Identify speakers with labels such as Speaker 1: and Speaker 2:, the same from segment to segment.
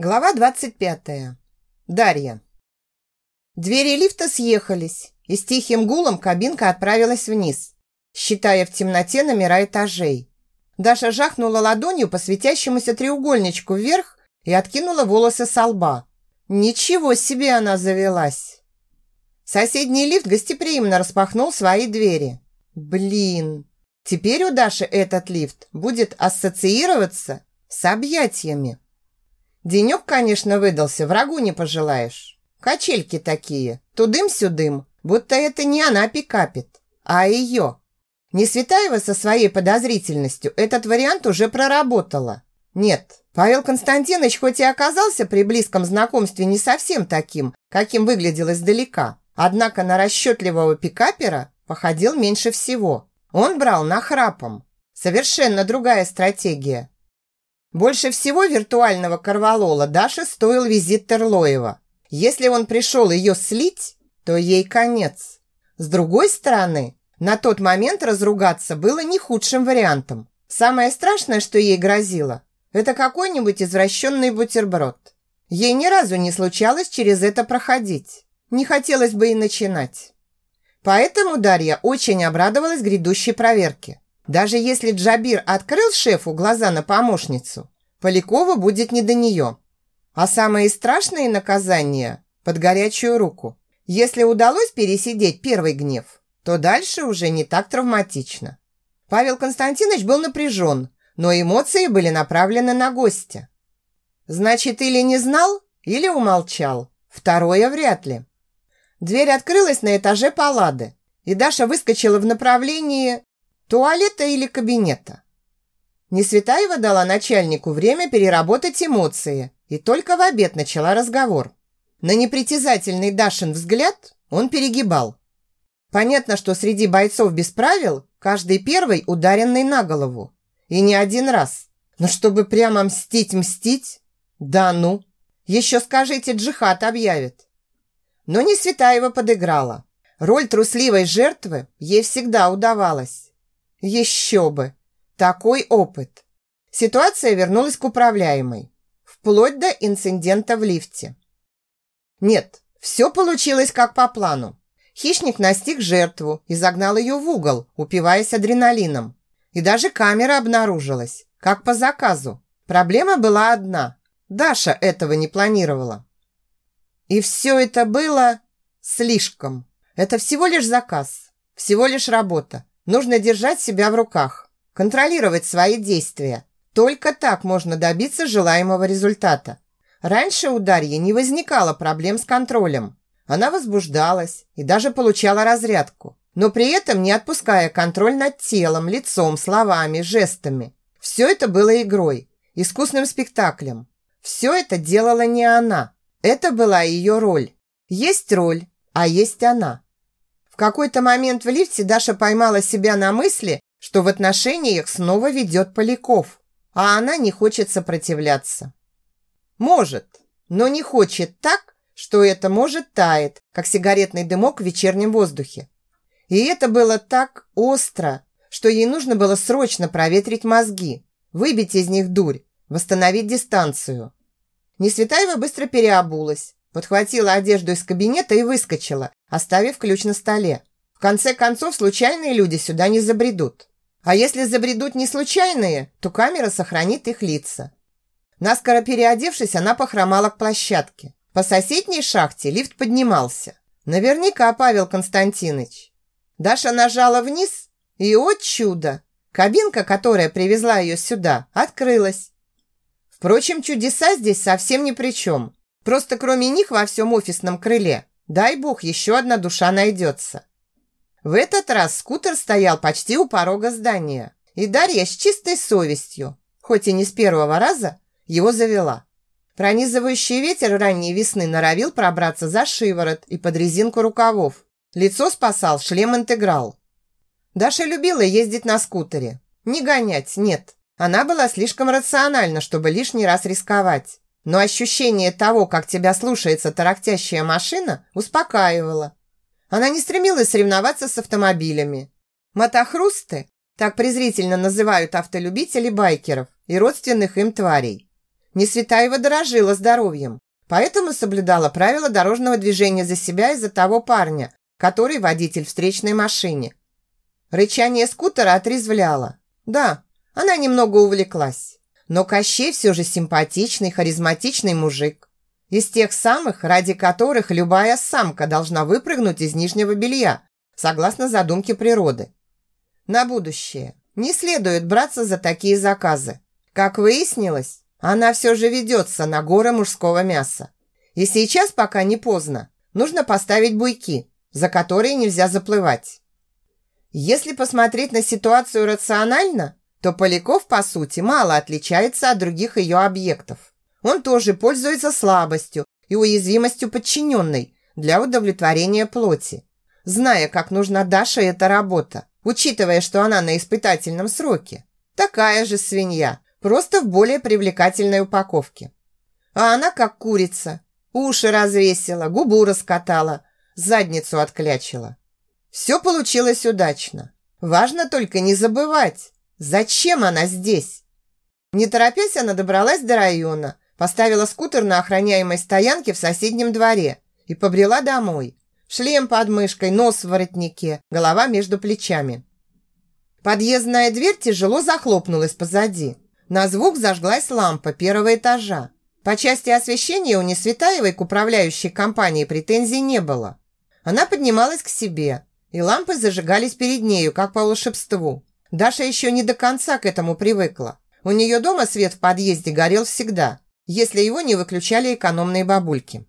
Speaker 1: Глава 25. Дарья. Двери лифта съехались, и с тихим гулом кабинка отправилась вниз, считая в темноте номера этажей. Даша жахнула ладонью по светящемуся треугольничку вверх и откинула волосы со лба. Ничего себе она завелась. Соседний лифт гостеприимно распахнул свои двери. Блин, теперь у Даши этот лифт будет ассоциироваться с объятиями. Денек, конечно, выдался, врагу не пожелаешь. Качельки такие, тудым-сюдым, будто это не она пикапит, а ее. Несветаева со своей подозрительностью этот вариант уже проработала. Нет, Павел Константинович хоть и оказался при близком знакомстве не совсем таким, каким выглядел издалека, однако на расчетливого пикапера походил меньше всего. Он брал нахрапом. Совершенно другая стратегия. Больше всего виртуального корвалола Даше стоил визит Терлоева. Если он пришел ее слить, то ей конец. С другой стороны, на тот момент разругаться было не худшим вариантом. Самое страшное, что ей грозило, это какой-нибудь извращенный бутерброд. Ей ни разу не случалось через это проходить. Не хотелось бы и начинать. Поэтому Дарья очень обрадовалась грядущей проверке. Даже если Джабир открыл шефу глаза на помощницу, Полякова будет не до нее. А самые страшные наказания под горячую руку. Если удалось пересидеть первый гнев, то дальше уже не так травматично. Павел Константинович был напряжен, но эмоции были направлены на гостя. Значит, или не знал, или умолчал. Второе вряд ли. Дверь открылась на этаже палады, и Даша выскочила в направлении туалета или кабинета. Несветаева дала начальнику время переработать эмоции и только в обед начала разговор. На непритязательный Дашин взгляд он перегибал. Понятно, что среди бойцов без правил каждый первый ударенный на голову. И не один раз. Но чтобы прямо мстить-мстить? Да ну! Еще скажите, джихад объявит. Но Несветаева подыграла. Роль трусливой жертвы ей всегда удавалась. Еще бы! Такой опыт! Ситуация вернулась к управляемой. Вплоть до инцидента в лифте. Нет, все получилось как по плану. Хищник настиг жертву и загнал ее в угол, упиваясь адреналином. И даже камера обнаружилась, как по заказу. Проблема была одна. Даша этого не планировала. И все это было слишком. Это всего лишь заказ, всего лишь работа. Нужно держать себя в руках, контролировать свои действия. Только так можно добиться желаемого результата. Раньше у Дарьи не возникало проблем с контролем. Она возбуждалась и даже получала разрядку, но при этом не отпуская контроль над телом, лицом, словами, жестами. Все это было игрой, искусным спектаклем. Все это делала не она. Это была ее роль. Есть роль, а есть она какой-то момент в лифте Даша поймала себя на мысли, что в отношениях снова ведет Поляков, а она не хочет сопротивляться. Может, но не хочет так, что это может тает, как сигаретный дымок в вечернем воздухе. И это было так остро, что ей нужно было срочно проветрить мозги, выбить из них дурь, восстановить дистанцию. Несветаева быстро переобулась, подхватила одежду из кабинета и выскочила, оставив ключ на столе. В конце концов, случайные люди сюда не забредут. А если забредут не случайные, то камера сохранит их лица. Наскоро переодевшись, она похромала к площадке. По соседней шахте лифт поднимался. Наверняка Павел Константинович. Даша нажала вниз, и, о чудо, кабинка, которая привезла ее сюда, открылась. Впрочем, чудеса здесь совсем ни при чем. Просто кроме них во всем офисном крыле Дай бог, еще одна душа найдется. В этот раз скутер стоял почти у порога здания, и Дарья с чистой совестью, хоть и не с первого раза, его завела. Пронизывающий ветер ранней весны норовил пробраться за шиворот и под резинку рукавов. Лицо спасал шлем-интеграл. Даша любила ездить на скутере. Не гонять, нет. Она была слишком рациональна, чтобы лишний раз рисковать но ощущение того, как тебя слушается тарахтящая машина, успокаивало. Она не стремилась соревноваться с автомобилями. Мотохрусты, так презрительно называют автолюбители байкеров и родственных им тварей. Несветаева дорожила здоровьем, поэтому соблюдала правила дорожного движения за себя и за того парня, который водитель встречной машине. Рычание скутера отрезвляло. Да, она немного увлеклась. Но Кощей все же симпатичный, харизматичный мужик. Из тех самых, ради которых любая самка должна выпрыгнуть из нижнего белья, согласно задумке природы. На будущее. Не следует браться за такие заказы. Как выяснилось, она все же ведется на горы мужского мяса. И сейчас, пока не поздно, нужно поставить буйки, за которые нельзя заплывать. Если посмотреть на ситуацию рационально, то Поляков, по сути, мало отличается от других ее объектов. Он тоже пользуется слабостью и уязвимостью подчиненной для удовлетворения плоти. Зная, как нужна Даше эта работа, учитывая, что она на испытательном сроке. Такая же свинья, просто в более привлекательной упаковке. А она как курица. Уши развесила, губу раскатала, задницу отклячила. Все получилось удачно. Важно только не забывать, зачем она здесь. Не торопясь, она добралась до района, поставила скутер на охраняемой стоянке в соседнем дворе и побрела домой. Шлем под мышкой, нос в воротнике, голова между плечами. Подъездная дверь тяжело захлопнулась позади. На звук зажглась лампа первого этажа. По части освещения у Несветаевой к управляющей компании претензий не было. Она поднималась к себе, и лампы зажигались перед нею, как по волшебству. Даша еще не до конца к этому привыкла. У нее дома свет в подъезде горел всегда, если его не выключали экономные бабульки.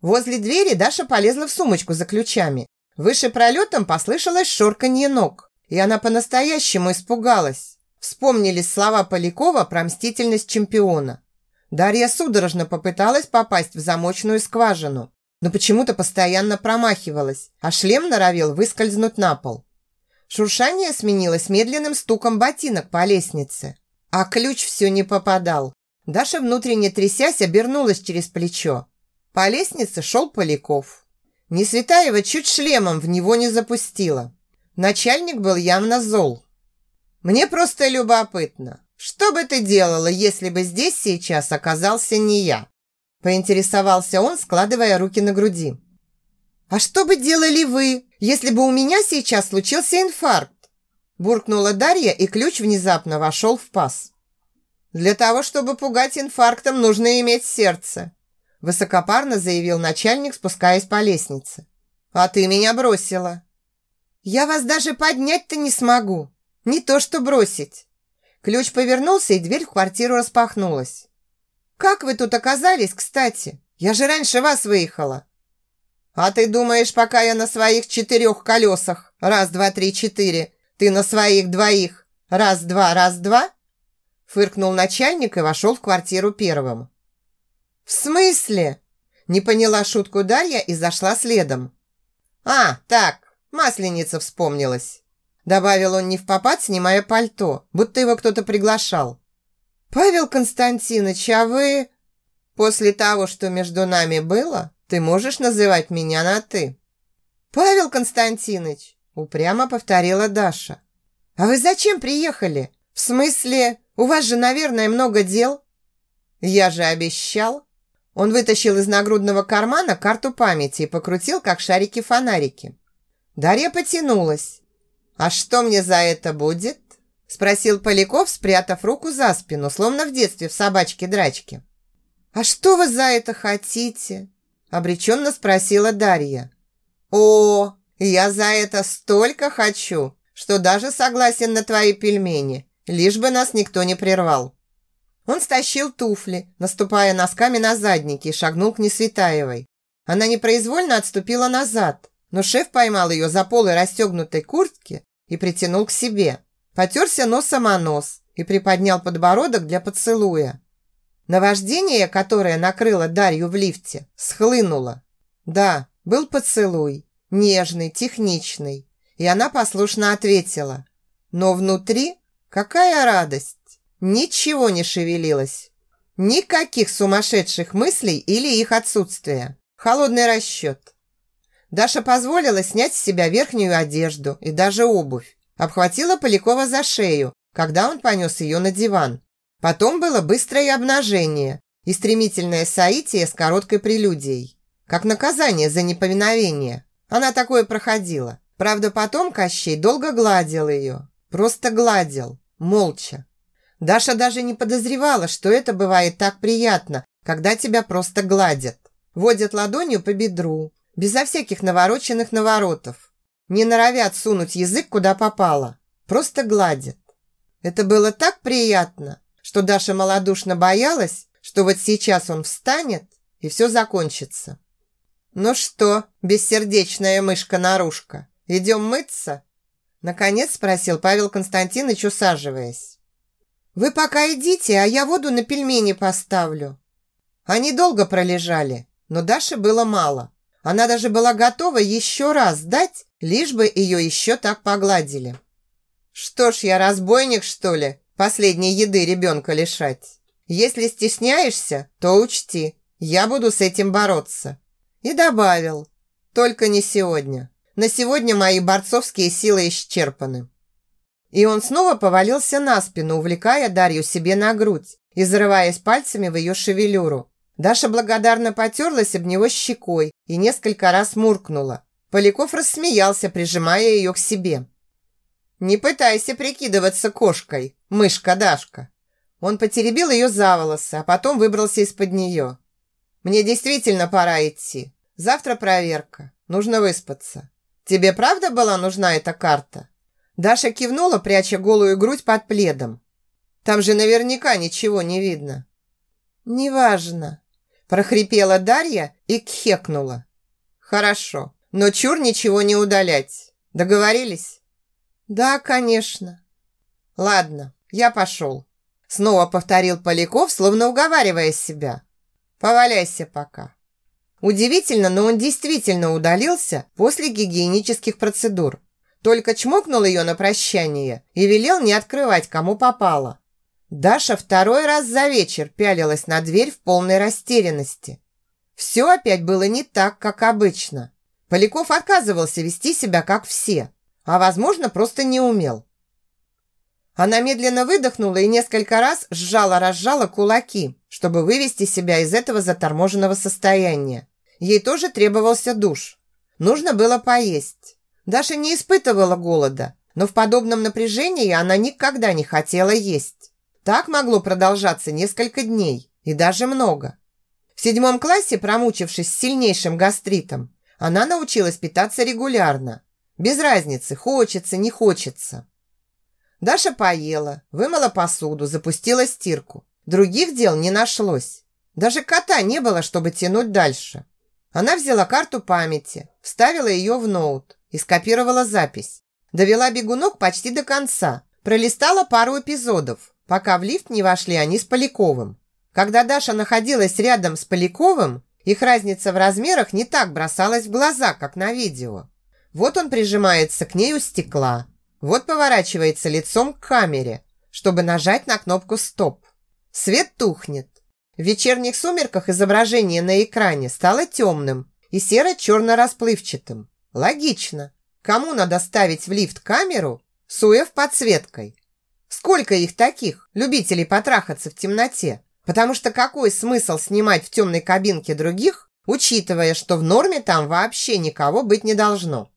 Speaker 1: Возле двери Даша полезла в сумочку за ключами. Выше пролетом послышалось шорканье ног, и она по-настоящему испугалась. Вспомнились слова Полякова про мстительность чемпиона. Дарья судорожно попыталась попасть в замочную скважину, но почему-то постоянно промахивалась, а шлем норовил выскользнуть на пол. Шуршание сменилось медленным стуком ботинок по лестнице, а ключ все не попадал. Даша, внутренне трясясь, обернулась через плечо. По лестнице шел Поляков. Несветаева чуть шлемом в него не запустила. Начальник был явно зол. «Мне просто любопытно, что бы ты делала, если бы здесь сейчас оказался не я?» Поинтересовался он, складывая руки на груди. «А что бы делали вы, если бы у меня сейчас случился инфаркт?» Буркнула Дарья, и ключ внезапно вошел в паз. «Для того, чтобы пугать инфарктом, нужно иметь сердце», высокопарно заявил начальник, спускаясь по лестнице. «А ты меня бросила». «Я вас даже поднять-то не смогу. Не то что бросить». Ключ повернулся, и дверь в квартиру распахнулась. «Как вы тут оказались, кстати? Я же раньше вас выехала». «А ты думаешь, пока я на своих четырех колесах, раз, два, три, четыре, ты на своих двоих, раз, два, раз, два?» Фыркнул начальник и вошел в квартиру первым. «В смысле?» Не поняла шутку Дарья и зашла следом. «А, так, масленица вспомнилась», добавил он не в попад, снимая пальто, будто его кто-то приглашал. «Павел Константинович, а вы...» «После того, что между нами было, ты можешь называть меня на «ты». «Павел Константинович!» упрямо повторила Даша. «А вы зачем приехали? В смысле, у вас же, наверное, много дел?» «Я же обещал!» Он вытащил из нагрудного кармана карту памяти и покрутил, как шарики-фонарики. Дарья потянулась. «А что мне за это будет?» Спросил Поляков, спрятав руку за спину, словно в детстве в собачке-драчке. «А что вы за это хотите?» Обреченно спросила Дарья. «О, я за это столько хочу, что даже согласен на твои пельмени, лишь бы нас никто не прервал». Он стащил туфли, наступая носками на задники, и шагнул к Несветаевой. Она непроизвольно отступила назад, но шеф поймал ее за полы расстегнутой куртки и притянул к себе. Потерся носом о нос и приподнял подбородок для поцелуя. Наваждение, которое накрыло Дарью в лифте, схлынуло. Да, был поцелуй, нежный, техничный, и она послушно ответила. Но внутри какая радость! Ничего не шевелилось. Никаких сумасшедших мыслей или их отсутствия. Холодный расчет. Даша позволила снять с себя верхнюю одежду и даже обувь. Обхватила Полякова за шею, когда он понес ее на диван. Потом было быстрое обнажение и стремительное соитие с короткой прелюдией. Как наказание за неповиновение. Она такое проходила. Правда, потом Кощей долго гладил ее. Просто гладил, молча. Даша даже не подозревала, что это бывает так приятно, когда тебя просто гладят. Водят ладонью по бедру, безо всяких навороченных наворотов. Не норовят сунуть язык куда попало. Просто гладят. Это было так приятно, что Даша малодушно боялась, что вот сейчас он встанет и все закончится. «Ну что, бессердечная мышка-нарушка, идем мыться?» Наконец спросил Павел Константинович, усаживаясь. «Вы пока идите, а я воду на пельмени поставлю». Они долго пролежали, но Даше было мало. Она даже была готова еще раз дать, лишь бы ее еще так погладили. «Что ж, я разбойник, что ли, последней еды ребенка лишать? Если стесняешься, то учти, я буду с этим бороться». И добавил, «Только не сегодня. На сегодня мои борцовские силы исчерпаны». И он снова повалился на спину, увлекая Дарью себе на грудь и зарываясь пальцами в ее шевелюру. Даша благодарно потерлась об него щекой и несколько раз муркнула. Поляков рассмеялся, прижимая ее к себе. «Не пытайся прикидываться кошкой, мышка Дашка». Он потеребил ее за волосы, а потом выбрался из-под нее. «Мне действительно пора идти. Завтра проверка. Нужно выспаться. Тебе правда была нужна эта карта?» Даша кивнула, пряча голую грудь под пледом. «Там же наверняка ничего не видно». «Неважно», – прохрипела Дарья и кхекнула. «Хорошо, но чур ничего не удалять. Договорились?» «Да, конечно». «Ладно, я пошел», – снова повторил Поляков, словно уговаривая себя. «Поваляйся пока». Удивительно, но он действительно удалился после гигиенических процедур. Только чмокнул ее на прощание и велел не открывать, кому попало. Даша второй раз за вечер пялилась на дверь в полной растерянности. Все опять было не так, как обычно. Поляков отказывался вести себя, как все, а, возможно, просто не умел. Она медленно выдохнула и несколько раз сжала-разжала кулаки, чтобы вывести себя из этого заторможенного состояния. Ей тоже требовался душ. Нужно было поесть. Даша не испытывала голода, но в подобном напряжении она никогда не хотела есть. Так могло продолжаться несколько дней и даже много. В седьмом классе, промучившись сильнейшим гастритом, она научилась питаться регулярно. Без разницы, хочется, не хочется. Даша поела, вымыла посуду, запустила стирку. Других дел не нашлось. Даже кота не было, чтобы тянуть дальше. Она взяла карту памяти, вставила ее в ноут и скопировала запись. Довела бегунок почти до конца, пролистала пару эпизодов, пока в лифт не вошли они с Поляковым. Когда Даша находилась рядом с Поляковым, их разница в размерах не так бросалась в глаза, как на видео. Вот он прижимается к ней у стекла, вот поворачивается лицом к камере, чтобы нажать на кнопку «Стоп». Свет тухнет. В вечерних сумерках изображение на экране стало темным и серо-черно расплывчатым. Логично. Кому надо ставить в лифт камеру с УФ-подсветкой? Сколько их таких, любителей потрахаться в темноте? Потому что какой смысл снимать в темной кабинке других, учитывая, что в норме там вообще никого быть не должно?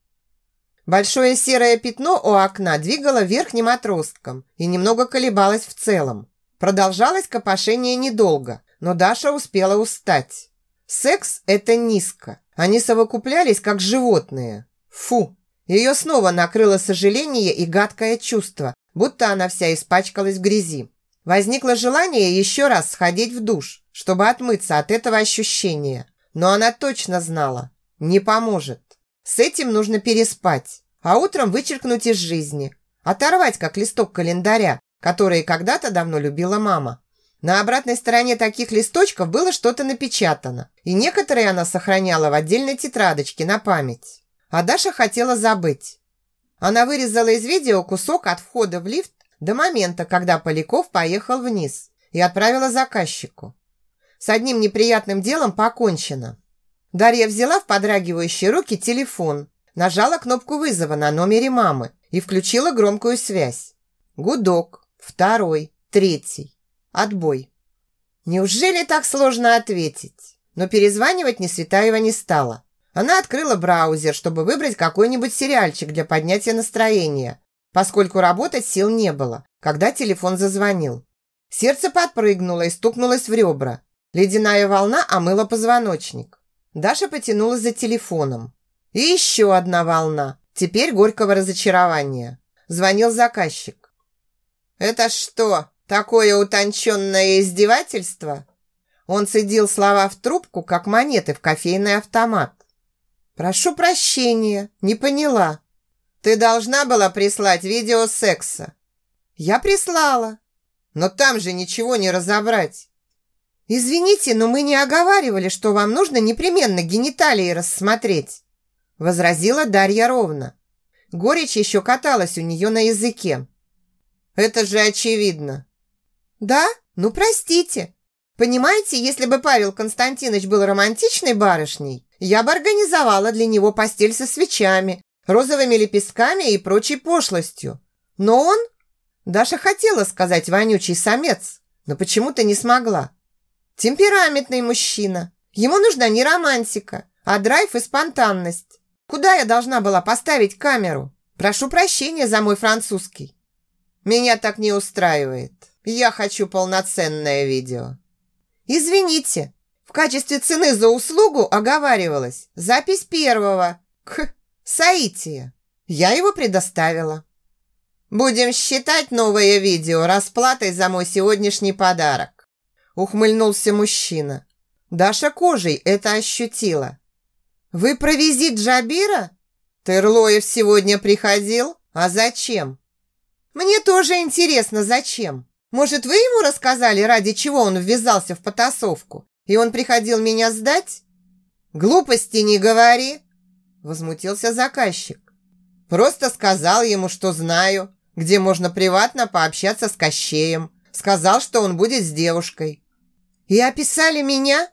Speaker 1: Большое серое пятно у окна двигало верхним отростком и немного колебалось в целом. Продолжалось копошение недолго, но Даша успела устать. Секс – это низко. Они совокуплялись, как животные. Фу! Ее снова накрыло сожаление и гадкое чувство, будто она вся испачкалась в грязи. Возникло желание еще раз сходить в душ, чтобы отмыться от этого ощущения. Но она точно знала – не поможет. С этим нужно переспать, а утром вычеркнуть из жизни. Оторвать, как листок календаря, который когда-то давно любила мама. На обратной стороне таких листочков было что-то напечатано, и некоторые она сохраняла в отдельной тетрадочке на память. А Даша хотела забыть. Она вырезала из видео кусок от входа в лифт до момента, когда Поляков поехал вниз и отправила заказчику. С одним неприятным делом покончено. Дарья взяла в подрагивающие руки телефон, нажала кнопку вызова на номере мамы и включила громкую связь. Гудок, второй, третий. Отбой. Неужели так сложно ответить? Но перезванивать Несветаева не стала. Она открыла браузер, чтобы выбрать какой-нибудь сериальчик для поднятия настроения, поскольку работать сил не было, когда телефон зазвонил. Сердце подпрыгнуло и стукнулось в ребра. Ледяная волна омыла позвоночник. Даша потянулась за телефоном. И еще одна волна, теперь горького разочарования. Звонил заказчик. «Это что, такое утонченное издевательство?» Он цедил слова в трубку, как монеты в кофейный автомат. «Прошу прощения, не поняла. Ты должна была прислать видео секса». «Я прислала». «Но там же ничего не разобрать». «Извините, но мы не оговаривали, что вам нужно непременно гениталии рассмотреть», возразила Дарья ровно. Горечь еще каталась у нее на языке. «Это же очевидно». «Да? Ну, простите. Понимаете, если бы Павел Константинович был романтичной барышней, я бы организовала для него постель со свечами, розовыми лепестками и прочей пошлостью. Но он... Даша хотела сказать вонючий самец, но почему-то не смогла. Темпераментный мужчина. Ему нужна не романтика, а драйв и спонтанность. Куда я должна была поставить камеру? Прошу прощения за мой французский. Меня так не устраивает. Я хочу полноценное видео. Извините, в качестве цены за услугу оговаривалась запись первого к Саития. Я его предоставила. Будем считать новое видео расплатой за мой сегодняшний подарок. Ухмыльнулся мужчина. Даша кожей это ощутила. Вы про визит Джабира? Тырлоев сегодня приходил? А зачем? Мне тоже интересно, зачем. Может, вы ему рассказали, ради чего он ввязался в потасовку? И он приходил меня сдать? Глупости не говори, возмутился заказчик. Просто сказал ему, что знаю, где можно приватно пообщаться с Кощеем. Сказал, что он будет с девушкой. И описали меня?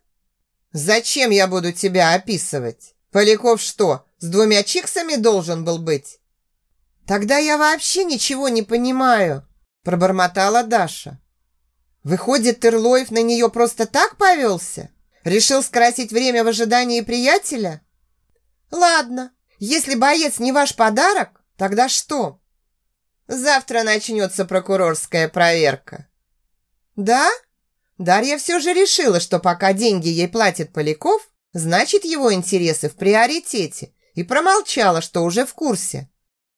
Speaker 1: Зачем я буду тебя описывать? Поляков что, с двумя чиксами должен был быть? Тогда я вообще ничего не понимаю, пробормотала Даша. Выходит, Тырлоев на нее просто так повелся? Решил скрасить время в ожидании приятеля? Ладно, если боец не ваш подарок, тогда что? Завтра начнется прокурорская проверка. Да? Дарья все же решила, что пока деньги ей платит Поляков, значит его интересы в приоритете, и промолчала, что уже в курсе.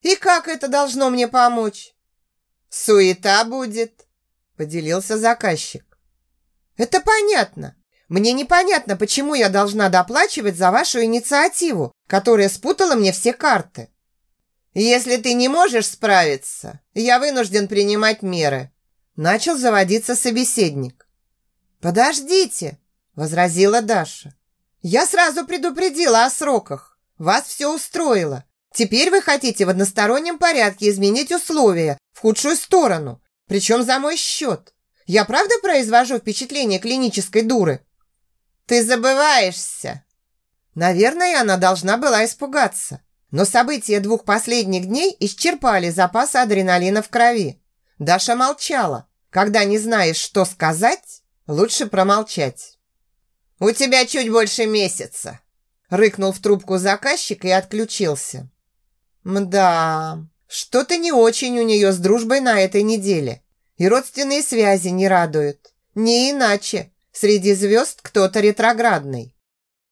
Speaker 1: И как это должно мне помочь? Суета будет, поделился заказчик. Это понятно. Мне непонятно, почему я должна доплачивать за вашу инициативу, которая спутала мне все карты. Если ты не можешь справиться, я вынужден принимать меры. Начал заводиться собеседник. Подождите, возразила Даша. Я сразу предупредила о сроках. Вас все устроило. Теперь вы хотите в одностороннем порядке изменить условия в худшую сторону. Причем за мой счет. Я правда произвожу впечатление клинической дуры? Ты забываешься. Наверное, она должна была испугаться. Но события двух последних дней исчерпали запасы адреналина в крови. Даша молчала. Когда не знаешь, что сказать, лучше промолчать. «У тебя чуть больше месяца», – рыкнул в трубку заказчик и отключился. «Мда, что-то не очень у нее с дружбой на этой неделе. И родственные связи не радуют. Не иначе. Среди звезд кто-то ретроградный.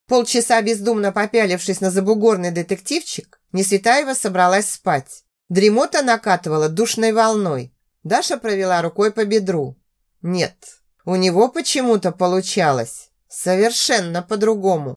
Speaker 1: Полчаса бездумно попялившись на забугорный детективчик, Несветаева собралась спать. Дремота накатывала душной волной. Даша провела рукой по бедру. Нет, у него почему-то получалось. Совершенно по-другому.